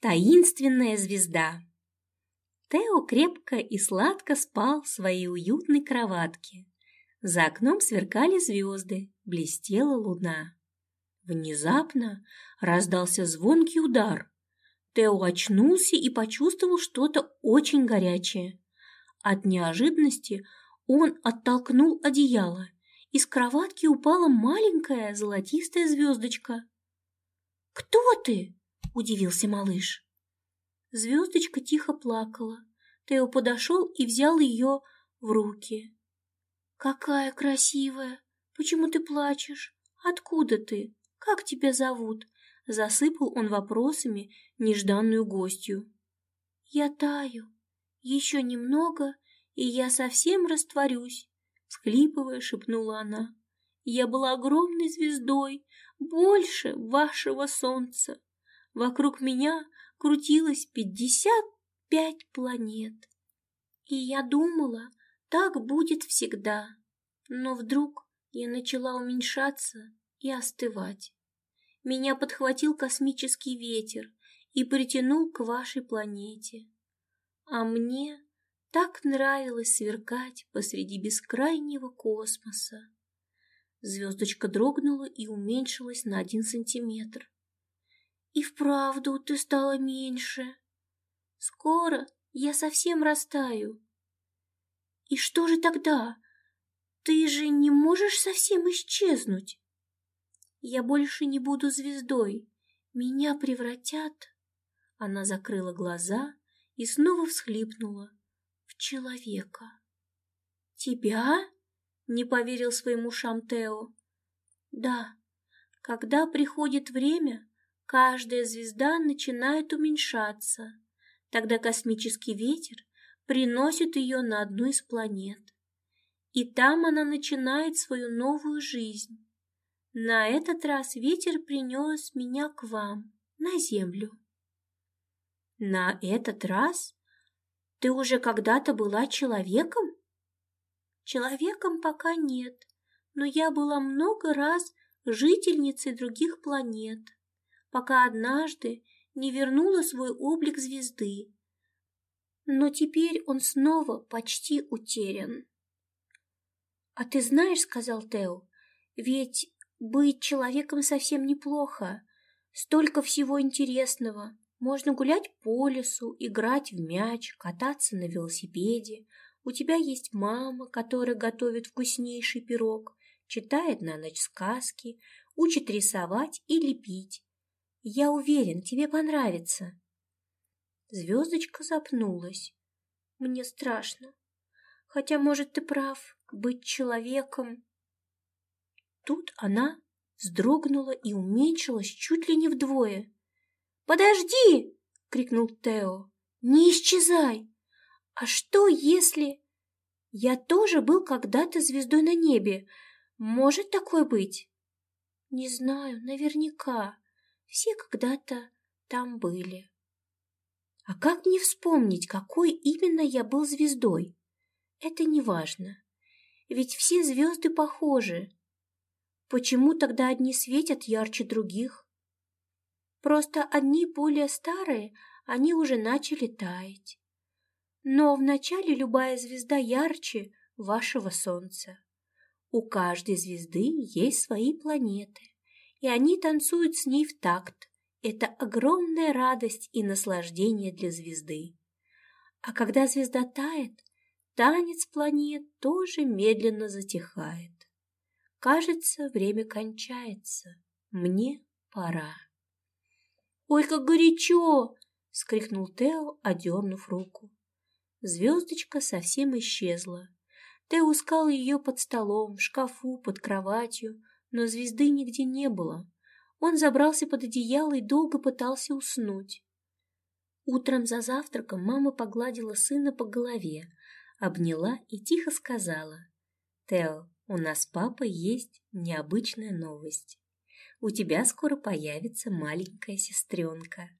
Таинственная звезда. Тео крепко и сладко спал в своей уютной кроватке. За окном сверкали звезды, блестела луна. Внезапно раздался звонкий удар. Тео очнулся и почувствовал что-то очень горячее. От неожиданности он оттолкнул одеяло. Из кроватки упала маленькая золотистая звездочка. «Кто ты?» – удивился малыш. Звездочка тихо плакала. Тео подошел и взял ее в руки. «Какая красивая! Почему ты плачешь? Откуда ты? Как тебя зовут?» Засыпал он вопросами нежданную гостью. «Я таю. Еще немного, и я совсем растворюсь», — всхлипывая, шепнула она. «Я была огромной звездой, больше вашего солнца. Вокруг меня крутилось пятьдесят пять планет. И я думала, так будет всегда. Но вдруг я начала уменьшаться и остывать. Меня подхватил космический ветер и притянул к вашей планете. А мне так нравилось сверкать посреди бескрайнего космоса. Звездочка дрогнула и уменьшилась на один сантиметр. И вправду ты стала меньше. Скоро я совсем растаю. И что же тогда? Ты же не можешь совсем исчезнуть. Я больше не буду звездой. Меня превратят. Она закрыла глаза и снова всхлипнула в человека. Тебя? Не поверил своим ушам Тео. Да, когда приходит время, каждая звезда начинает уменьшаться. Тогда космический ветер приносит ее на одну из планет. И там она начинает свою новую жизнь. На этот раз ветер принес меня к вам, на землю. На этот раз? Ты уже когда-то была человеком? Человеком пока нет, но я была много раз жительницей других планет, пока однажды не вернула свой облик звезды. Но теперь он снова почти утерян. «А ты знаешь, — сказал Тео, — ведь быть человеком совсем неплохо. Столько всего интересного. Можно гулять по лесу, играть в мяч, кататься на велосипеде. У тебя есть мама, которая готовит вкуснейший пирог, читает на ночь сказки, учит рисовать и лепить. Я уверен, тебе понравится. Звездочка запнулась. Мне страшно. Хотя, может, ты прав, быть человеком. Тут она вздрогнула и уменьшилась чуть ли не вдвое. «Подожди!» — крикнул Тео. «Не исчезай! А что, если...» «Я тоже был когда-то звездой на небе. Может такое быть?» «Не знаю, наверняка. Все когда-то там были». «А как мне вспомнить, какой именно я был звездой?» «Это не важно. Ведь все звезды похожи. Почему тогда одни светят ярче других? Просто одни более старые, они уже начали таять. Но вначале любая звезда ярче вашего Солнца. У каждой звезды есть свои планеты, и они танцуют с ней в такт. Это огромная радость и наслаждение для звезды. А когда звезда тает, танец планет тоже медленно затихает. Кажется, время кончается. Мне пора. «Ой, как горячо!» — скрикнул Тео, одернув руку. Звездочка совсем исчезла. Тео искал ее под столом, в шкафу, под кроватью, но звезды нигде не было. Он забрался под одеяло и долго пытался уснуть. Утром за завтраком мама погладила сына по голове, обняла и тихо сказала. «Тео, у нас папа есть необычная новость. У тебя скоро появится маленькая сестренка.